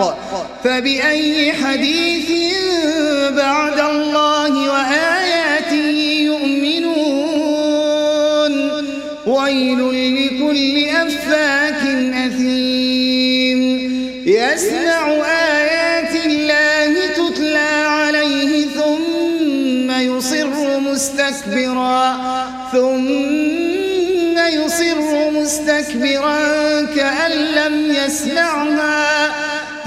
بالحق فبأي حديث بعد الله وآياته يؤمنون؟ ويل لكل أفاك أثيم. يسمع آيات الله تتلى عليه ثم يصر مستكبرا. ثم يصر مستكبرا كأن لم يسمعها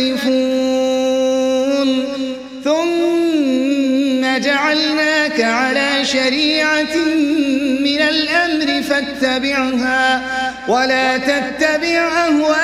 يختلفون ثم جعلناك على شريعة من الأمر فاتبعها ولا تتبع أهواء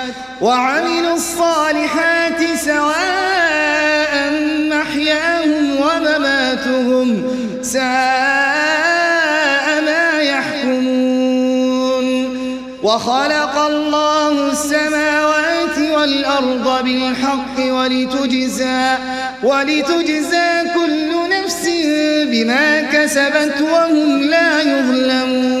وعملوا الصالحات سواء محياهم ومماتهم ساء ما يحكمون. وخلق الله السماوات والأرض بالحق ولتجزى ولتجزى كل نفس بما كسبت وهم لا يظلمون.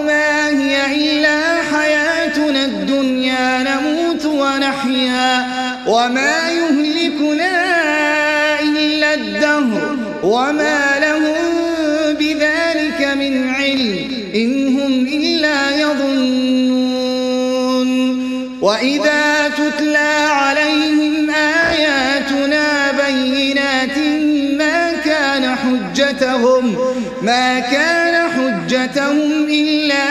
علم إن هم إلا يظنون. وإذا تتلى عليهم آياتنا بينات ما كان حجتهم ما كان حجتهم إلا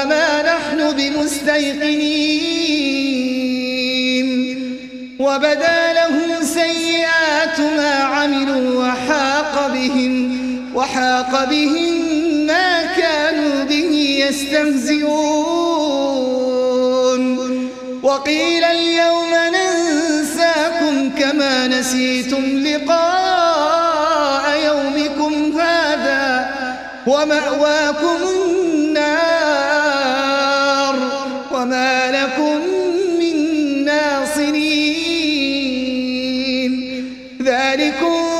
وما نحن بمستيقنين. وبدا لهم سيئات ما عملوا وحاق بهم وحاق بهم ما كانوا به يستهزئون. وقيل اليوم ننساكم كما نسيتم لقاء يومكم هذا ومأواكم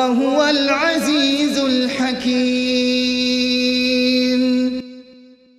وهو العزيز الحكيم.